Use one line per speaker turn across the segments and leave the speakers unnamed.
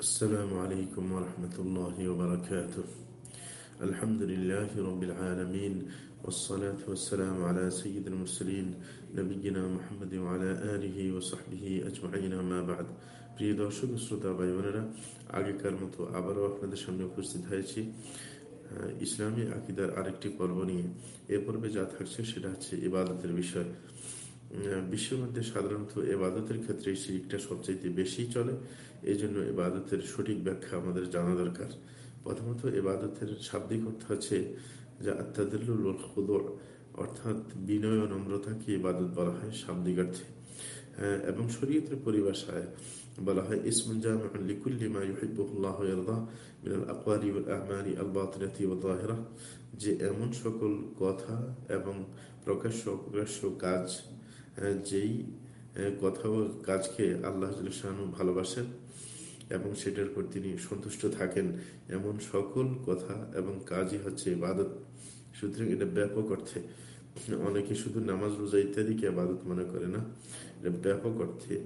السلام عليكم ورحمة الله وبركاته الحمد لله رب العالمين والصلاة والسلام على سيد المرسلين نبينا محمد وعلى آله وصحبه أجمعين ما بعد প্রিয় দর্শক শ্রোতা ভাই বোনেরা আগেকার মতো আবারও আপনাদের সামনে উপস্থিত হয়েছি ইসলামী আকিদার আরেকটি পর্ব নিয়ে এ পর্বে যা থাকছে সেটা হচ্ছে ইবাদতের বিষয় বিশ্বের মধ্যে সাধারণত এবাদতের ক্ষেত্রে শিরিকটা সবচাইতে বেশি চলে। এই জন্য এবাদতের সঠিক ব্যাখ্যা আমাদের জানা দরকার। প্রথমত এবাদতের শাব্দিক অর্থ হচ্ছে যে আত্মাদুল অর্থাৎ বিনয় ও নম্রতাকে ইবাদত বলা হয় শাব্দিক অর্থে। এবং শরীয়তের পরিভাষায় বলা হয় ইসমুল জামিউন লিকুল্লি মা ইউহিব্বুল্লাহ ইয়ারদা মিনাল আকওয়ালি ওয়াল আমালি আল যে এমন সকল কথা এবং প্রকাশ্য অপ্রকাশ্য কাজ যেই কথা ও কাজকে আল্লাহ ভালোবাসেন এবং সেটার উপর তিনি সন্তুষ্ট থাকেন। এমন সকল কথা এবং কাজই হচ্ছে ইবাদত। সুতরাং এটা ব্যাপক অর্থে। অনেকে শুধু নামাজ, রোজা ইত্যাদিকে আবাদত মনে করে না। এটা ব্যাপক অর্থে।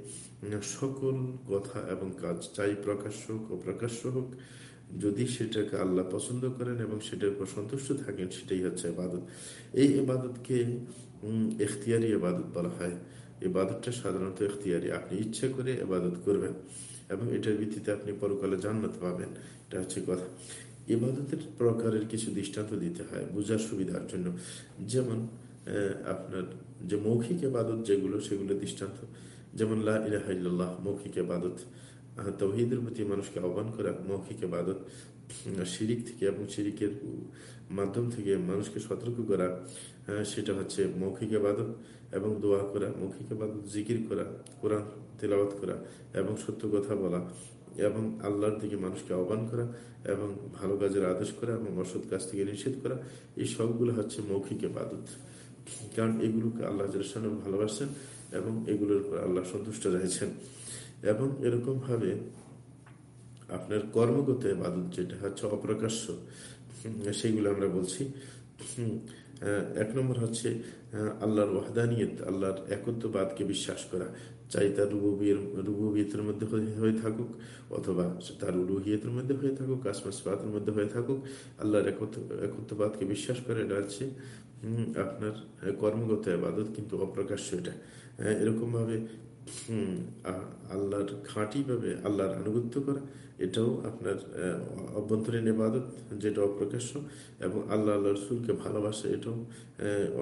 সকল কথা এবং কাজ চাই প্রকাশ্য হোক ও প্রকাশ্য হোক, যদি সেটাকে আল্লাহ পছন্দ করেন এবং সেটার উপর সন্তুষ্ট থাকেন, সেটাই হচ্ছে আবাদত এই ইবাদতকে এখতিয়ারি এবাদত বলা হয়। এবাদতটা সাধারণত এখতিয়ারি। আপনি ইচ্ছে করে এবাদত করবেন এবং এটার ভিত্তিতে আপনি পরকালে জান্নাত পাবেন। এটা হচ্ছে কথা। ইবাদতের প্রকারের কিছু দৃষ্টান্ত দিতে হয় বোঝার সুবিধার জন্য। যেমন আপনার যে মৌখিক এবাদত যেগুলো, সেগুলো দৃষ্টান্ত। যেমন লাহ মৌখিক এবাদত তৌহিদের প্রতি মানুষকে আহ্বান করা মৌখিক এবাদত শিরিক থেকে এবং শিরিকের মাধ্যম থেকে মানুষকে সতর্ক করা সেটা হচ্ছে মৌখিক আবাদত এবং দোয়া করা, মৌখিক আবাদত জিকির করা, কোরআন তেলাওয়াত করা এবং সত্য কথা বলা এবং আল্লাহর দিকে মানুষকে আহ্বান করা এবং ভালো কাজের আদেশ করা এবং অসৎ কাজ থেকে নিষেধ করা, এই সবগুলো হচ্ছে মৌখিক আবাদত কারণ এগুলোকে আল্লাহ ভালোবাসেন এবং এগুলোর উপর আল্লাহ সন্তুষ্ট রয়েছেন। এবং এরকমভাবে আপনার কর্মগত এবাদত যেটা হচ্ছে অপ্রকাশ্য সেগুলো আমরা বলছি। এক নম্বর হচ্ছে আল্লাহর ওয়াহদানিয়ত, আল্লাহর একত্ববাদকে বিশ্বাস করা। চাই তার রুবিয়ের রুবিয়তের মধ্যে হয়ে থাকুক, অথবা তার উলুহিয়তের মধ্যে হয়ে থাকুক আসমাসবাদের মধ্যে হয়ে থাকুক, আল্লাহর একত্ববাদকে বিশ্বাস করে এটা হচ্ছে আপনার কর্মগত আবাদত কিন্তু অপ্রকাশ্য এটা। এরকম আল্লাহর খাঁটি ভাবে আল্লাহর আনুগত্য করা, এটাও আপনার অভ্যন্তরীণ এবাদত যেটা অপ্রকাশ্য এবং আল্লাহ আল্লাহ রসুলকে ভালোবাসে, এটাও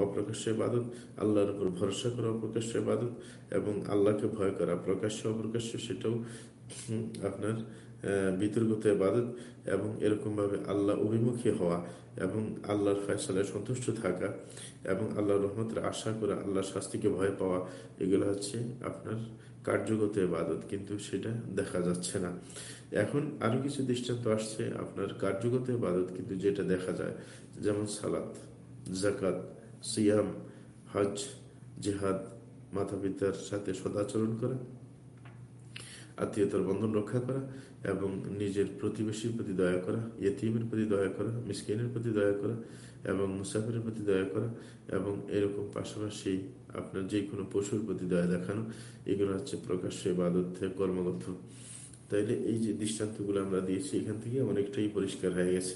অপ্রকাশ্য ইবাদত। আল্লাহর উপর ভরসা করা অপ্রকাশ্য ইবাদত এবং আল্লাহকে ভয় করা প্রকাশ্য অপ্রকাশ্য, সেটাও আপনার বিতর্কত ইবাদত এবং এরকমভাবে আল্লাহ অভিমুখী হওয়া এবং আল্লাহর ফয়সালায় সন্তুষ্ট থাকা এবং আল্লাহর রহমতের আশা করা আল্লাহর শাস্তিকে ভয় পাওয়া, এগুলো হচ্ছে আপনার কার্যগত ইবাদত, কিন্তু সেটা দেখা যাচ্ছে না। এখন আরও কিছু দৃষ্টান্ত আসছে আপনার কার্যগত ইবাদত, কিন্তু যেটা দেখা যায়, যেমন সালাত জাকাত সিয়াম, হজ, জেহাদ মাতা পিতার সাথে সদাচরণ করা আত্মীয়তার বন্ধন রক্ষা করা এবং নিজের প্রতিবেশীর প্রতি দয়া করা, ইয়তিমের প্রতি দয়া করা, মিসকিনের প্রতি দয়া করা এবং মুসাফিরের প্রতি দয়া করা এবং এরকম পাশাপাশি আপনার যে কোনো পশুর প্রতি দয়া দেখানো, এগুলো হচ্ছে প্রকাশ্য ইবাদত কর্মগত তাইলে এই যে দৃষ্টান্তগুলো আমরা দিয়েছি, এখান থেকে অনেকটাই পরিষ্কার হয়ে গেছে।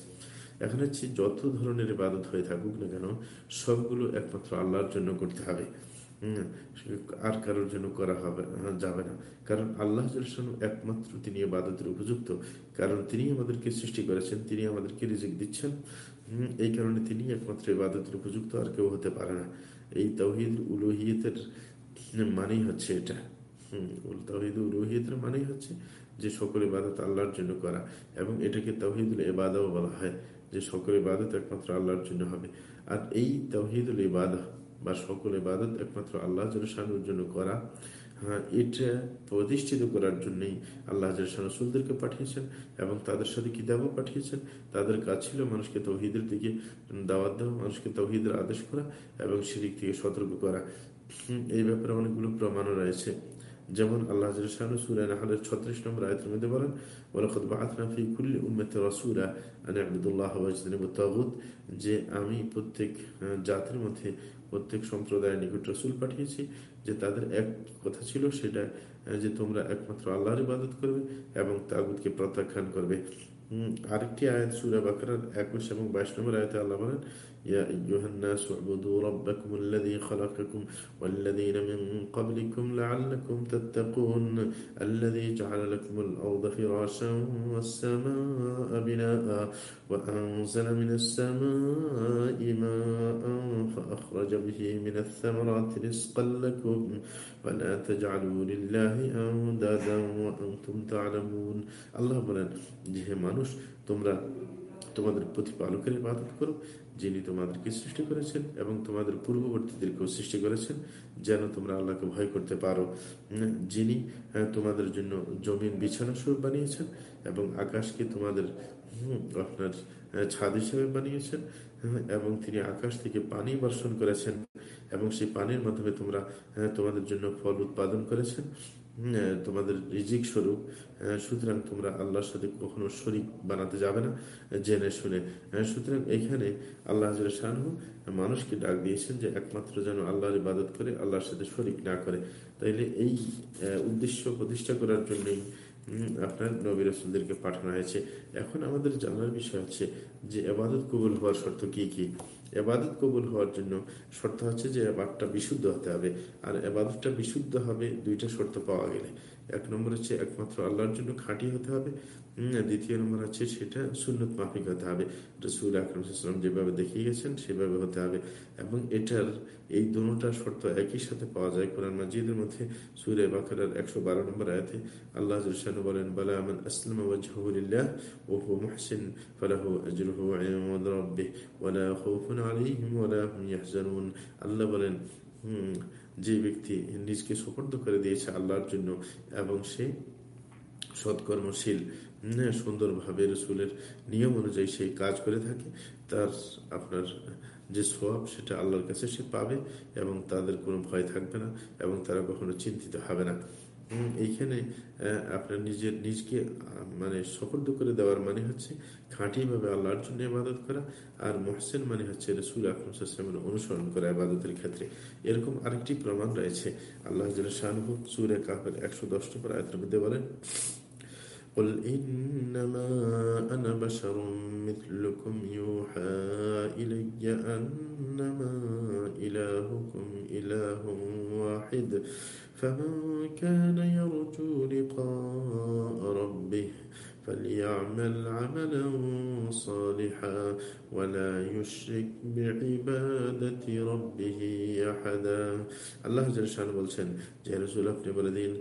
এখন হচ্ছে যত ধরনের ইবাদত হয়ে থাকুক না কেন, সবগুলো একমাত্র আল্লাহর জন্য করতে হবে। আর কারোর জন্য করা হবে যাবে না। কারণ আল্লাহ একমাত্র তিনি বাদতের উপযুক্ত। কারণ তিনি আমাদেরকে সৃষ্টি করেছেন, তিনি আমাদেরকে রিজিক দিচ্ছেন এই কারণে তিনি একমাত্র ইবাদতের উপযুক্ত আর কেউ হতে পারে না। এই তৌহিদ উলুহিয়তের মানেই হচ্ছে এটা। হম তৌহিদ উলুহিয়তের মানেই হচ্ছে যে সকল ইবাদত আল্লাহর জন্য করা এবং এটাকে তৌহিদুল ইবাদাও বলা হয়, যে সকল ইবাদত একমাত্র আল্লাহর জন্য হবে। আর এই তৌহিদুল ইবাদা বা সকল ইবাদত একমাত্র আল্লাহ জলসানুর জন্য করা। হ্যাঁ এটা প্রতিষ্ঠিত করার জন্যই আল্লাহ রসুলদেরকে পাঠিয়েছেন এবং তাদের সাথে কিতাবও পাঠিয়েছেন। তাদের কাজ ছিল মানুষকে তৌহিদের দিকে দাওয়াত দেওয়া, মানুষকে তৌহিদের আদেশ করা এবং সেদিক থেকে সতর্ক করা। এই ব্যাপারে অনেকগুলো প্রমাণও রয়েছে। যেমন আল্লাহ সুরানের ছত্রিশ নম্বর আয়তের মধ্যে বলেন তাগুদ যে আমি প্রত্যেক জাতির মধ্যে প্রত্যেক সম্প্রদায়ের নিকট রসুল পাঠিয়েছি, যে তাদের এক কথা ছিল সেটা যে তোমরা একমাত্র আল্লাহর ইবাদত করবে এবং তাগুদকে প্রত্যাখ্যান করবে। আরেকটি আয়াত সুরা বাকরার একুশ এবং বাইশ নম্বর আয়তে আল্লাহ বলেন يا أيها الناس اعبدوا ربكم الذي خلقكم والذين من قبلكم لعلكم تتقون الذي جعل لكم الأرض فراشا والسماء بناء وأنزل من السماء ماء فأخرج به من الثمرات رزقا لكم ولا تجعلوا لله أندادا وأنتم تعلمون الله বলেন যে মানুষ তোমরা তোমাদের প্রতিপালকের ইবাদত করো যিনি তোমাদেরকে সৃষ্টি করেছেন এবং তোমাদের পূর্ববর্তীদেরকেও সৃষ্টি করেছেন, যেন তোমরা আল্লাহকে ভয় করতে পারো। যিনি তোমাদের জন্য জমিন বিছানা স্বরূপ বানিয়েছেন এবং আকাশকে তোমাদের আপনার ছাদ হিসেবে বানিয়েছেন এবং তিনি আকাশ থেকে পানি বর্ষণ করেছেন এবং সেই পানির মাধ্যমে তোমরা তোমাদের জন্য ফল উৎপাদন করেছেন। তোমাদের রিজিক স্বরূপ সুতরাং তোমরা আল্লাহর সাথে কখনো শরিক বানাতে যাবে না জেনে শুনে। সুতরাং এখানে আল্লাহ শাহু মানুষকে ডাক দিয়েছেন যে একমাত্র যেন আল্লাহর ইবাদত করে, আল্লাহর সাথে শরিক না করে। তাইলে এই উদ্দেশ্য প্রতিষ্ঠা করার জন্যই আপনার নবী রসুলদেরকে পাঠানো হয়েছে। এখন আমাদের জানার বিষয় হচ্ছে যে এবাদত কবুল হওয়ার শর্ত কি কি? এবাদত কবুল হওয়ার জন্য শর্ত হচ্ছে যে এবাদটা বিশুদ্ধ হতে হবে। আর এবাদতটা বিশুদ্ধ হবে দুইটা শর্ত পাওয়া গেলে। এক নম্বর হচ্ছে একমাত্র আল্লাহর জন্য খাঁটি হতে হবে। দ্বিতীয় নম্বর হচ্ছে সেটা সুন্নত মাফিক হতে হবে। রসুল আকরমসাল্লাম যেভাবে দেখিয়ে গেছেন, সেভাবে হতে হবে। এবং এটার, এই দুটা শর্ত একই সাথে পাওয়া যায় কোরআন মাজিদের মধ্যে। সুরে বাকার একশো বারো নম্বর আয়াতে আল্লাহ বলেন, বালা আমান আসলাম ওহু মুহসিন আল্লাহ বলেন যে ব্যক্তি নিজকে সুপর্দ করে দিয়েছে আল্লাহর জন্য এবং সে সৎকর্মশীল সুন্দরভাবে রসুলের নিয়ম অনুযায়ী সেই কাজ করে থাকে, তার আপনার যে সোয়াব সেটা আল্লাহর কাছে সে পাবে এবং তাদের কোনো ভয় থাকবে না এবং তারা কখনো চিন্তিত হবে না। এইখানে আপনার নিজের নিজকে মানে সফর্দ করে দেওয়ার মানে হচ্ছে খাঁটিভাবে আল্লাহর জন্য ইবাদত করা আর মোহসেন মানে হচ্ছে রসুল আকরমের অনুসরণ করা ইবাদতের ক্ষেত্রে এরকম আরেকটি প্রমাণ রয়েছে আল্লাহ শাহরুখ সুরে কাপের একশো দশ নম্বর আয়তের মধ্যে বলেন قل إنما أنا بشر مثلكم يوحى إلي أنما إلهكم إله واحد فمن كان يرجو لقاء ربه فليعمل عملا صالحا ولا يشرك بعبادة ربه أحدا الله جل شانه বলছেন যে রাসূল আপনি বলে দিন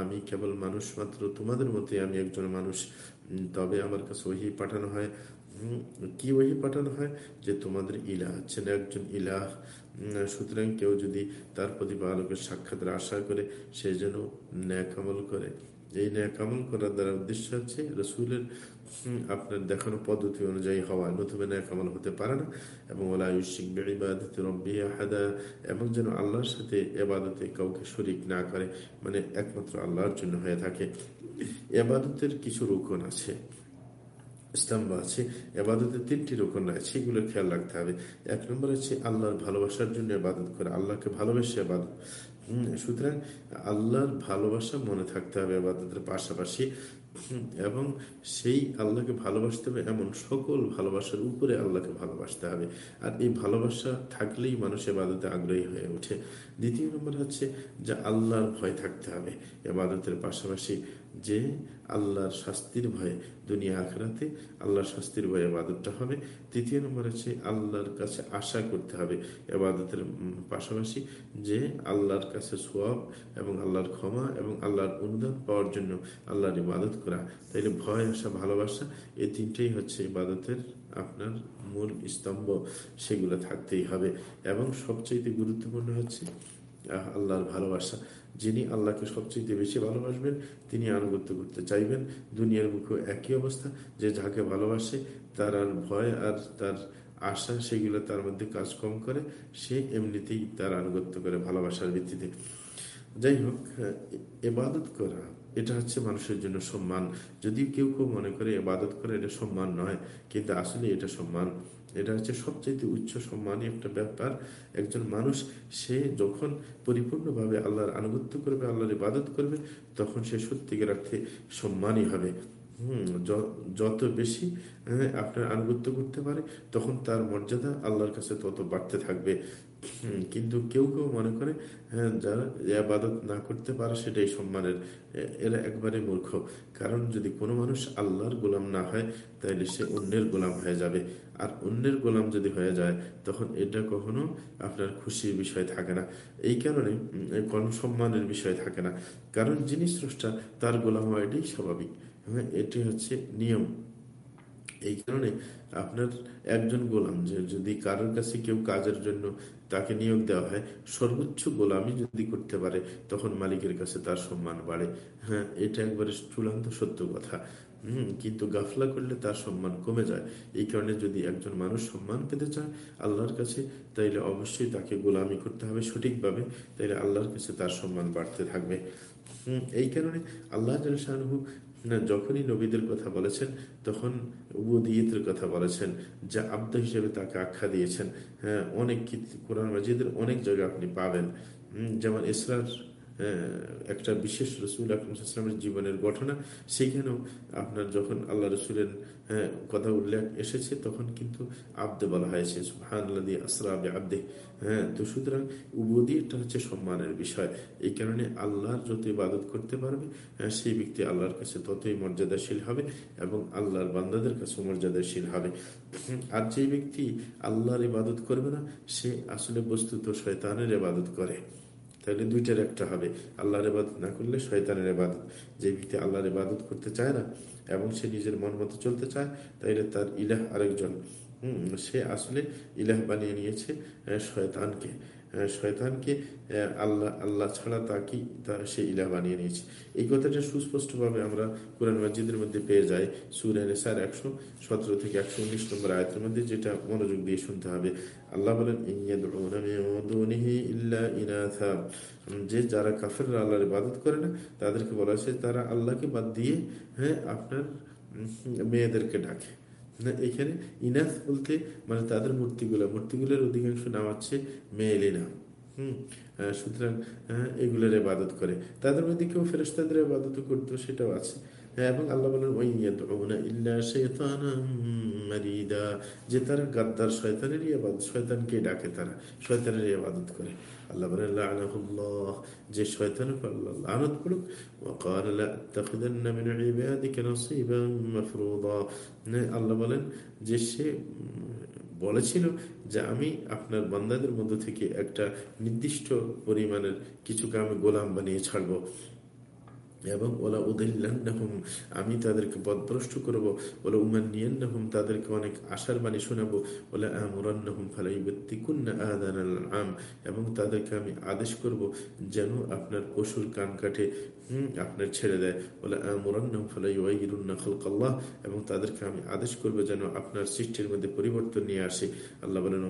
আমি কেবল মানুষ মাত্র তোমাদের মধ্যে আমি একজন মানুষ তবে আমার কাছে ওহি পাঠানো হয় কি ওহি পাঠানো হয়? যে তোমাদের ইলাহ হচ্ছেন একজন ইলাহ। সুতরাং কেউ যদি তার প্রতিপালকের সাক্ষাতের আশা করে, সে যেন ন্যাক আমল করে। এই ন্যাক আমল করার দ্বারা উদ্দেশ্য হচ্ছে রসুলের আপনার দেখানো পদ্ধতি অনুযায়ী হওয়া। নতুবা ন্যাক আমল হতে পারে না। এবং ওলায়ুশিক বেড়িবাদতে রব্বি হাদা এবং যেন আল্লাহর সাথে এবাদতে কাউকে শরিক না করে। মানে একমাত্র আল্লাহর জন্য হয়ে থাকে। এবাদতের কিছু রোকন আছে। স্তম্ভ আছে এবাদতের তিনটি রোকন রয়েছে এগুলো খেয়াল রাখতে হবে। এক নম্বর হচ্ছে আল্লাহর ভালোবাসার জন্য এবাদত করে, আল্লাহকে ভালোবেসে আবাদত সুতরাং আল্লাহর ভালোবাসা মনে থাকতে হবে আবাদতের পাশাপাশি। এবং সেই আল্লাহকে ভালোবাসতে হবে, এমন সকল ভালোবাসার উপরে আল্লাহকে ভালোবাসতে হবে। আর এই ভালোবাসা থাকলেই মানুষ এবাদতে আগ্রহী হয়ে ওঠে। দ্বিতীয় নম্বর হচ্ছে যে আল্লাহর ভয় থাকতে হবে এবাদতের পাশাপাশি। যে আল্লাহর শাস্তির ভয়ে দুনিয়া আখড়াতে আল্লাহর শাস্তির ভয়ে আবাদতটা হবে। তৃতীয় নম্বর হচ্ছে আল্লাহর কাছে আশা করতে হবে এবাদতের পাশাপাশি যে আল্লাহর কাছে সোয়াব এবং আল্লাহর ক্ষমা এবং আল্লাহর অনুদান পাওয়ার জন্য আল্লাহর ইবাদত করা। তাইলে ভয় আসা ভালোবাসা এই তিনটেই হচ্ছে ইবাদতের আপনার মূল স্তম্ভ। সেগুলো থাকতেই হবে। এবং সবচেয়ে গুরুত্বপূর্ণ হচ্ছে আল্লাহর ভালোবাসা। যিনি আল্লাহকে সবচেয়ে বেশি ভালোবাসবেন, তিনি আনুগত্য করতে চাইবেন। দুনিয়ার মুখে একই অবস্থা, যে যাকে ভালোবাসে, তার আর ভয় আর তার আশা, সেগুলো তার মধ্যে কাজ কম করে, সে এমনিতেই তার আনুগত্য করে ভালোবাসার ভিত্তিতে। যাই হোক এবাদত করা, এটা হচ্ছে মানুষের জন্য সম্মান। যদি কেউ কেউ মনে করে এবাদত করে, এটা সম্মান নয়, কিন্তু আসলে এটা সম্মান। এটা হচ্ছে সবচেয়ে উচ্চ সম্মানী একটা ব্যাপার। একজন মানুষ সে যখন পরিপূর্ণভাবে আল্লাহর আনুগত্য করবে আল্লাহর ইবাদত করবে তখন সে সত্যিকার অর্থে সম্মানী হবে। যত বেশি হ্যাঁ, আপনার আনুগত্য করতে পারে তখন তার মর্যাদা আল্লাহর কাছে তত বাড়তে থাকবে। কিন্তু কেউ কেউ মনে করে হ্যাঁ যারা আবাদত না করতে পারে সেটাই সম্মানের এরা একবারে মূর্খ। কারণ যদি কোনো মানুষ আল্লাহর গোলাম না হয় তাহলে সে অন্যের গোলাম হয়ে যাবে। আর অন্যের গোলাম যদি হয়ে যায়, তখন এটা কখনো আপনার খুশির বিষয় থাকে না। এই কারণে কোনো সম্মানের বিষয় থাকে না। কারণ যিনি স্রষ্টা, তার গোলাম হওয়া এটাই স্বাভাবিক। হ্যাঁ এটি হচ্ছে নিয়ম। এই কারণে আপনার একজন গোলাম যে যদি কারোর কাছে কেউ কাজের জন্য তাকে নিয়োগ দেওয়া হয়, সর্বোচ্চ গোলামি যদি করতে পারে, তখন মালিকের কাছে তার সম্মান বাড়ে। হ্যাঁ এটা একবারে চূড়ান্ত সত্য কথা। হম, কিন্তু গাফলা করলে তার সম্মান কমে যায়। এই কারণে যদি একজন মানুষ সম্মান পেতে চায় আল্লাহর কাছে, তাইলে অবশ্যই তাকে গোলামি করতে হবে সঠিকভাবে। তাইলে আল্লাহর কাছে তার সম্মান বাড়তে থাকবে। এই কারণে আল্লাহ শাহরুহ না, যখনই নবীদের কথা বলেছেন, তখন উবুদিয়তের কথা বলেছেন, যা আব্দ হিসেবে তাকে আখ্যা দিয়েছেন। হ্যাঁ অনেক কোরআন মাজিদের অনেক জায়গায় আপনি পাবেন। যেমন ইসরার একটা বিশেষ রসুল আকরমের জীবনের ঘটনা, সেইখানেও আপনার যখন আল্লাহ রসুলের কথা উল্লেখ এসেছে, তখন কিন্তু আব্দে বলা হয়েছে সুহানি আসরাবে আব্দে হ্যাঁ তো সুতরাং উবদি এটা হচ্ছে সম্মানের বিষয়। এই কারণে আল্লাহর যত ইবাদত করতে পারবে সেই ব্যক্তি আল্লাহর কাছে ততই মর্যাদাশীল হবে এবং আল্লাহর বান্দাদের কাছে মর্যাদাশীল হবে। আর যে ব্যক্তি আল্লাহর ইবাদত করবে না, সে আসলে বস্তুত শয়তানের ইবাদত করে। তাহলে দুইটার একটা হবে। আল্লাহর ইবাদত না করলে শয়তানের ইবাদত। যে ব্যক্তি আল্লাহর ইবাদত করতে চায় না এবং সে নিজের মন মতো চলতে চায়, তাইলে তার ইলাহ আরেকজন। হম, সে আসলে ইলাহ বানিয়ে নিয়েছে শয়তানকে। শয়তানকে আল্লাহ আল্লাহ ছাড়া তাকে তা সে ইলা বানিয়ে নিয়েছে। এই কথাটা সুস্পষ্টভাবে আমরা কোরআন মাজিদের মধ্যে পেয়ে যাই। সুরেন সার একশো সতেরো থেকে একশো উনিশ নম্বর আয়তের মধ্যে যেটা মনোযোগ দিয়ে শুনতে হবে। আল্লাহ বলেন যে যারা কাফের আল্লাহর ইবাদত করে না, তাদেরকে বলা হয়েছে তারা আল্লাহকে বাদ দিয়ে হ্যাঁ আপনার মেয়েদেরকে ডাকে। এখানে ইনাস বলতে মানে তাদের মূর্তিগুলো, মূর্তিগুলোর অধিকাংশ নাম হচ্ছে মেয়েলি নাম। হম সুতরাং এগুলোর ইবাদত করে। তাদের মধ্যে কেউ ফেরস্তাদের ইবাদত করতো, সেটাও আছে। এবং আল্লাহ বলেন যে তারা গাদ্দার শয়তানেরই শয়তানকে ডাকে তারা শয়তানের ইবাদত করে আল্লাহ বলেন যে শয়তানের আল্লাহ লানত করুক وقال لأتخذن من عبادك نصيبا مفروضا আল্লাহ বলেন যে সে বলেছিল যে আমি আপনার বান্দাদের মধ্য থেকে একটা নির্দিষ্ট পরিমাণের কিছুকে আমি গোলাম বানিয়ে ছাড়বো এবং ওলা উদিল্লাহম আমি তাদেরকে পদভ্রষ্ট করব। ওলা উমান নিয়ান্নাহম তাদেরকে অনেক আশার বাণী শোনাবো। ওলা আমরান্নাহম ফালাইবত্তিকুন্না আদান আম, এবং তাদেরকে আমি আদেশ করব যেন আপনার পশুর কান কাটে আপনার ছেড়ে দেয়। বলে আমরান্নাহম ফালাইউইরুন্না খালকাল্লাহ, এবং তাদেরকে আমি আদেশ করব যেন আপনার সৃষ্টির মধ্যে পরিবর্তন নিয়ে আসে। আল্লাহ বলেন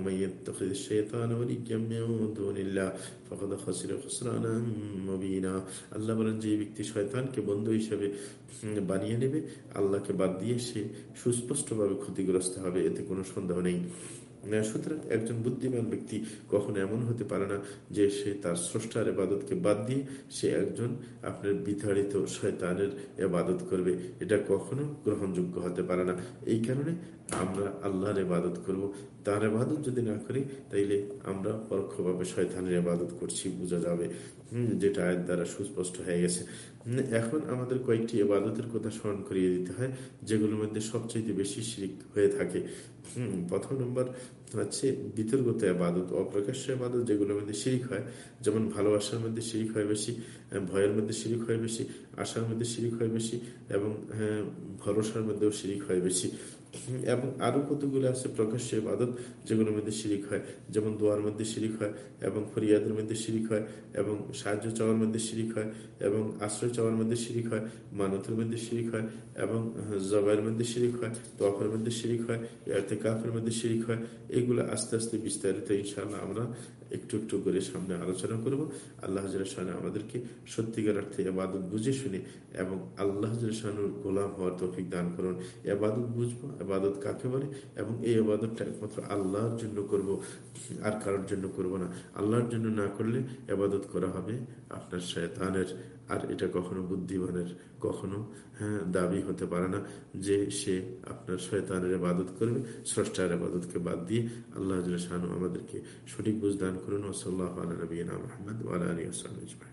আল্লাহ বলেন, যে ব্যক্তি শয়তানকে বন্ধু হিসেবে বানিয়ে নেবে। আল্লাহকে বাদ দিয়ে সে সুস্পষ্টভাবে ক্ষতিগ্রস্ত হবে, এতে কোনো সন্দেহ নেই। সুতরাং একজন বুদ্ধিমান ব্যক্তি কখনো এমন হতে পারে না যে সে তার স্রষ্টার এবাদতকে বাদ দিয়ে সে একজন আপনার বিতাড়িত শয়তানের এবাদত করবে। এটা কখনো গ্রহণযোগ্য হতে পারে না। এই কারণে আমরা আল্লাহর এবাদত করব, তার এবাদত যদি না করি, তাইলে আমরা পরোক্ষভাবে শয়তানের এবাদত করছি, বোঝা যাবে। যেটা আয়ের দ্বারা সুস্পষ্ট হয়ে গেছে। এখন আমাদের কয়েকটি এবাদতের কথা স্মরণ করিয়ে দিতে হয়, যেগুলোর মধ্যে সবচেয়ে বেশি শিরিক হয়ে থাকে। প্রথম নম্বর হচ্ছে বিতর্গত আবাদত অপ্রকাশ্য আবাদত যেগুলোর মধ্যে শিরিক হয়। যেমন ভালোবাসার মধ্যে শিরিক হয় বেশি ভয়ের মধ্যে শিরিক হয় বেশি, আশার মধ্যে শিরিক হয় বেশি, এবং ভরসার মধ্যেও শিরিক হয় বেশি। এবং আরও কতগুলো আছে প্রকাশ্য ইবাদত, যেগুলোর মধ্যে শিরিক হয়। যেমন দোয়ার মধ্যে শিরিক হয়, এবং ফরিয়াদের মধ্যে শিরিক হয়, এবং সাহায্য চাওয়ার মধ্যে শিরিক হয়, এবং আশ্রয় চাওয়ার মধ্যে শিরিক হয়, মানতের মধ্যে শিরিক হয়, এবং জবাইয়ের মধ্যে শিরিক হয় তফের মধ্যে শিরিক হয় এতে কাফের মধ্যে শিরিক হয়। এগুলো আস্তে আস্তে বিস্তারিত ইনশাআল্লাহ আমরা একটু একটু করে সামনে আলোচনা করব। আল্লাহ হাজার আমাদেরকে সত্যিকার অর্থে এবাদত বুঝে শুনে এবং আল্লাহ শাহানুর গোলাম হওয়ার তফিক দান করুন। এবাদত বুঝব, এবাদত কাকে বলে? এবং এই আবাদতটা একমাত্র আল্লাহর জন্য করব, আর কারোর জন্য করব না। আল্লাহর জন্য না করলে এবাদত করা হবে আপনার শয়তানের আর এটা কখনো বুদ্ধিমানের, কখনো হ্যাঁ দাবি হতে পারে না যে সে আপনার শয়তানের আবাদত করবে, স্রষ্টার আবাদতকে বাদ দিয়ে আল্লাহ শাহানু আমাদেরকে সঠিক বুঝদান করুন। ওসল্লাহ আলী নবীনা মোহাম্মদ আলী আসসালাম